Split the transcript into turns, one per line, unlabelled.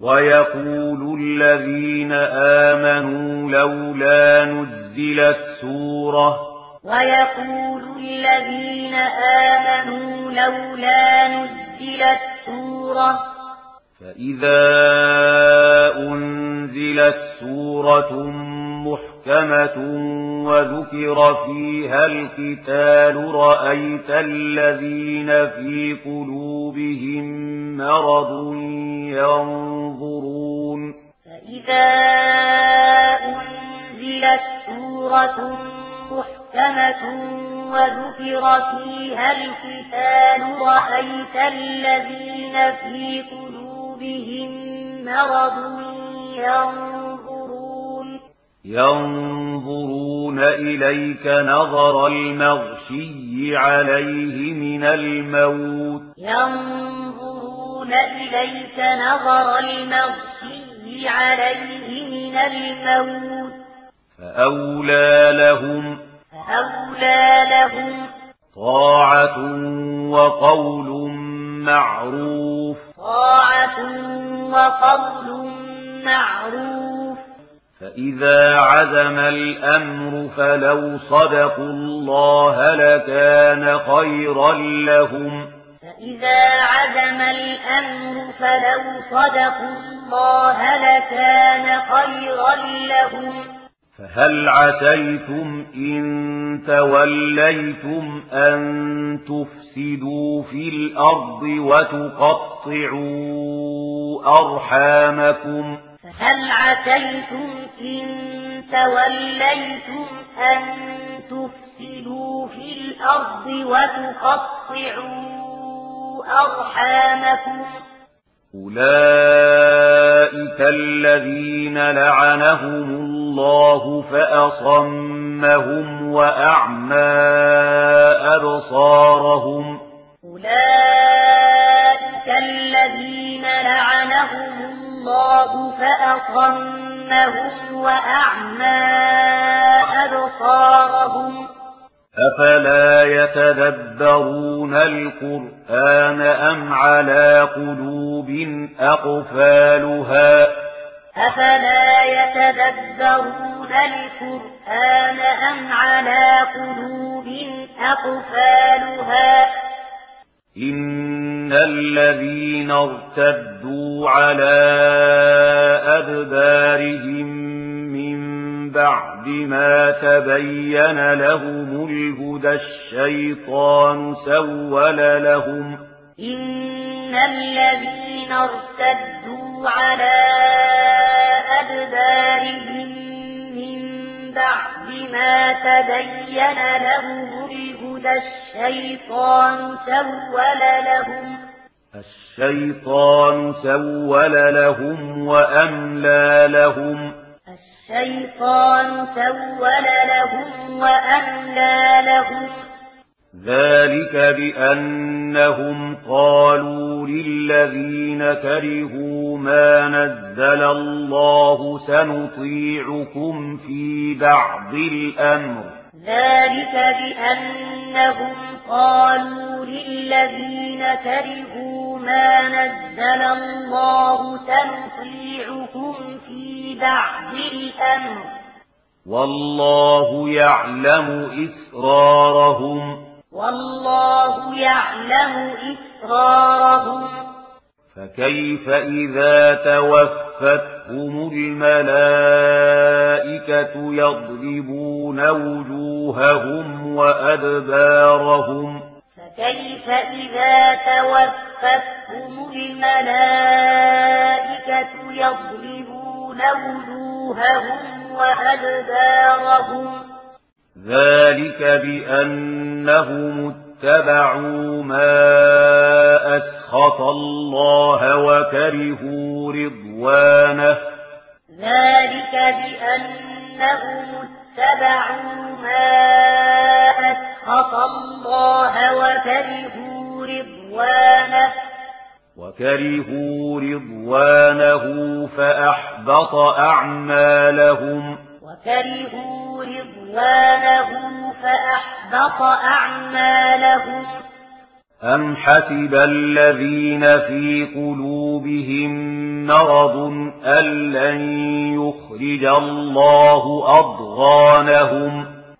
وَيَقُولُ الَّذِينَ آمَنُوا لَوْلَا نُزِّلَتْ سُورَةٌ
وَيَقُولُ الَّذِينَ آمَنُوا لَوْلَا نُزِّلَتْ سُورَةٌ
فَإِذَا أُنْزِلَتْ سُورَةٌ مُحْكَمَةٌ وَذُكِرَ فِيهَا الْقِتَالُ رَأَيْتَ الَّذِينَ فِي قُلُوبِهِم مَّرَضٌ ينظر
إذا أنزلت سورة محكمة وذكر فيها القتال رأيت الذين في قلوبهم مرض ينظرون
ينظرون إليك نظر المغشي عليه من الموت
ينظرون إليك نظر المغشي عليه من الموت
فأولى لهم
فأولى لهم
طاعة وقول معروف
طاعة وقول معروف
فإذا عزم الأمر فلو صدقوا الله لكان خيرا لهم
إذا عزم الأمر فلو صدقوا الله لكان خيرا لهم
فهل عتيتم إن توليتم أن تفسدوا في الأرض وتقطعوا أرحامكم
فهل عتيتم إن توليتم أن تفسدوا في الأرض وتقطعوا أرحامكم أولئك
الذين لعنهم الله فأصمهم وأعمى أبصارهم
أولئك الذين لعنهم الله فأصمهم وأعمى
أفلا يتدبرون القرآن أم على قلوب
أقفالها أفلا يتدبرون القرآن أم على قلوب أقفالها
إن الذين ارتدوا على أدبارهم بعد ما تبين لهم الهدى الشيطان سول لهم
إن الذين ارتدوا على أدبارهم من بعد ما تبين لهم الهدى الشيطان سول لهم
الشيطان سول لهم وأملى لهم
الشيطان سول لهم وأملى لهم
ذلك بأنهم قالوا للذين كرهوا ما نزل الله سنطيعكم في بعض الأمر
ذلك بأنهم قالوا للذين كرهوا ما نزل الله سنطيعكم في بعد الأمر
والله يعلم إسرارهم
والله يعلم إسرارهم
فكيف إذا توفتهم الملائكة يضربون وجوههم وأدبارهم
فكيف إذا توفتهم الملائكة يضربون وأدبارهم
ذلك بأنهم اتبعوا ما أسخط الله وكرهوا رضوانه
ذلك بأنهم اتبعوا ما أسخط الله وكرهوا رضوانه
وكرهوا رضوانه فأحبط أعمالهم
وكرهوا رضوانه فأحبط أعمالهم
أم حسب الذين في قلوبهم مرض أن لن يخرج الله أضغانهم